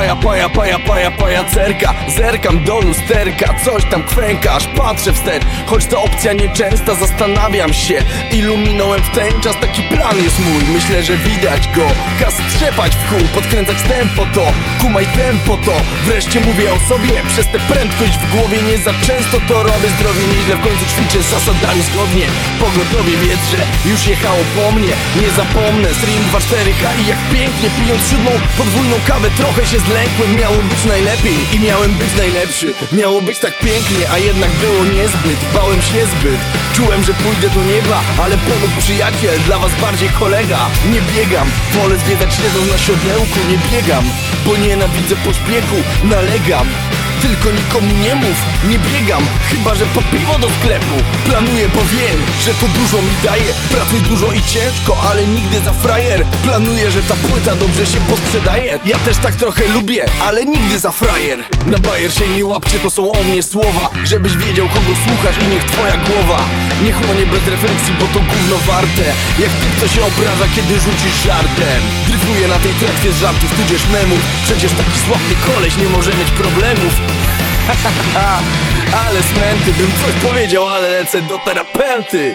paja, paja, paja, paja, pajacerka Zerkam do lusterka, coś tam kwęka Aż patrzę wstecz, choć ta opcja nieczęsta Zastanawiam się, ilu minąłem w ten czas. Taki plan jest mój, myślę, że widać go. Kas trzepać w kół, podkręcać tempo to. Kumaj tempo to, wreszcie mówię o sobie Przez tę prędkość w głowie nie za często to robię. Zdrowie nieźle, w końcu ćwiczę z zasadami zgodnie. Pogotowie wiedz, że już jechało po mnie. Nie zapomnę, stream 2-4K i jak pięknie Pijąc siódmą podwójną kawę trochę się zlękłem Miało być najlepiej i miałem być najlepszy. Miało być tak pięknie, a jednak było niezbyt. Bałem się zbyt, czułem, że pójdę do nieba Ale pomógł przyjaciel, dla was bardziej kolega. Nie biegam, wolę zwiedzać śledząc na siodełku Nie biegam, bo nienawidzę pośpiechu Nalegam tylko nikomu nie mów, nie biegam Chyba, że po piwo do sklepu. Planuję, bo wiem, że to dużo mi daje Pracuj dużo i ciężko, ale nigdy za frajer. Planuję, że ta płyta dobrze się posprzedaje. Ja też tak trochę lubię, ale nigdy za frajer. Na bajer się nie łapcie, to są o mnie słowa. Żebyś wiedział, kogo słuchasz i niech twoja głowa Nie chłonie bez refleksji, bo to gówno warte. Jak ty, kto się obraża, kiedy rzucisz żartem? Dryfuję na tej trakcie z żartów, tudzież memów. Przecież taki sławny koleś nie może mieć problemów. Ale smęty, bym coś powiedział, ale lecę do terapeuty.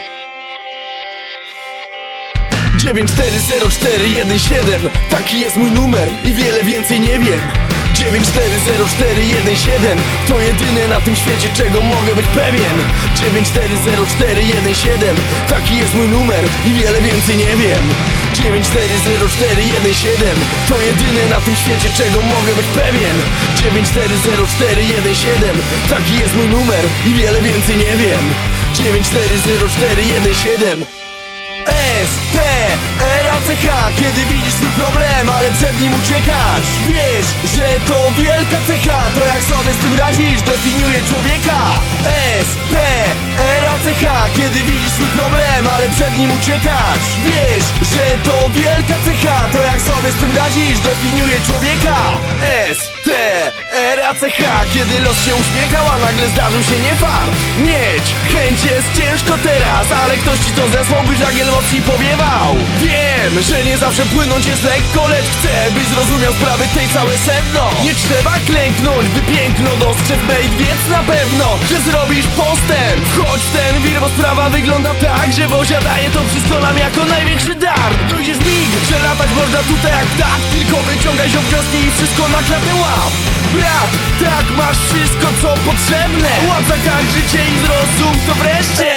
9404117 Taki jest mój numer i wiele więcej nie wiem 9404117 To jedyne na tym świecie, czego mogę być pewien. 9404117 Taki jest mój numer i wiele więcej nie wiem. 9404117 To jedyne na tym świecie, czego mogę być pewien. 9404117 Taki jest mój numer i wiele więcej nie wiem. 9404117 S, T, R, A, C, H Kiedy widzisz swój problem, ale przed nim uciekasz. Wiesz, że to wielka cecha. To jak sobie z tym radzisz, definiuje człowieka. S, T, R, A, C, H Kiedy widzisz swój problem, ale przed nim uciekasz. Wiesz, że to wielka cecha. To jak sobie z tym radzisz, definiuje człowieka. S, T, Kiedy los się uśmiechał, a nagle zdarzył się niefart Mieć chęć jest ciężko teraz Ale ktoś ci to zesłał, by żagiel mocniej powiewał. Wiem, że nie zawsze płynąć jest lekko Lecz chcę, byś zrozumiał sprawy tej całe sedno Nie trzeba klęknąć, by piękno dostrzec Bait, wiedz na pewno, że zrobisz postęp. Choć ten bo sprawa wygląda tak Że Bozia daje to wszystko nam jako największy dar. Dojdzie mig, że latać można tutaj jak tak Tylko wyciągaj się wnioski i wszystko na klatę łap. Brat, tak masz wszystko co potrzebne. Łap za tak życie i zrozum to wreszcie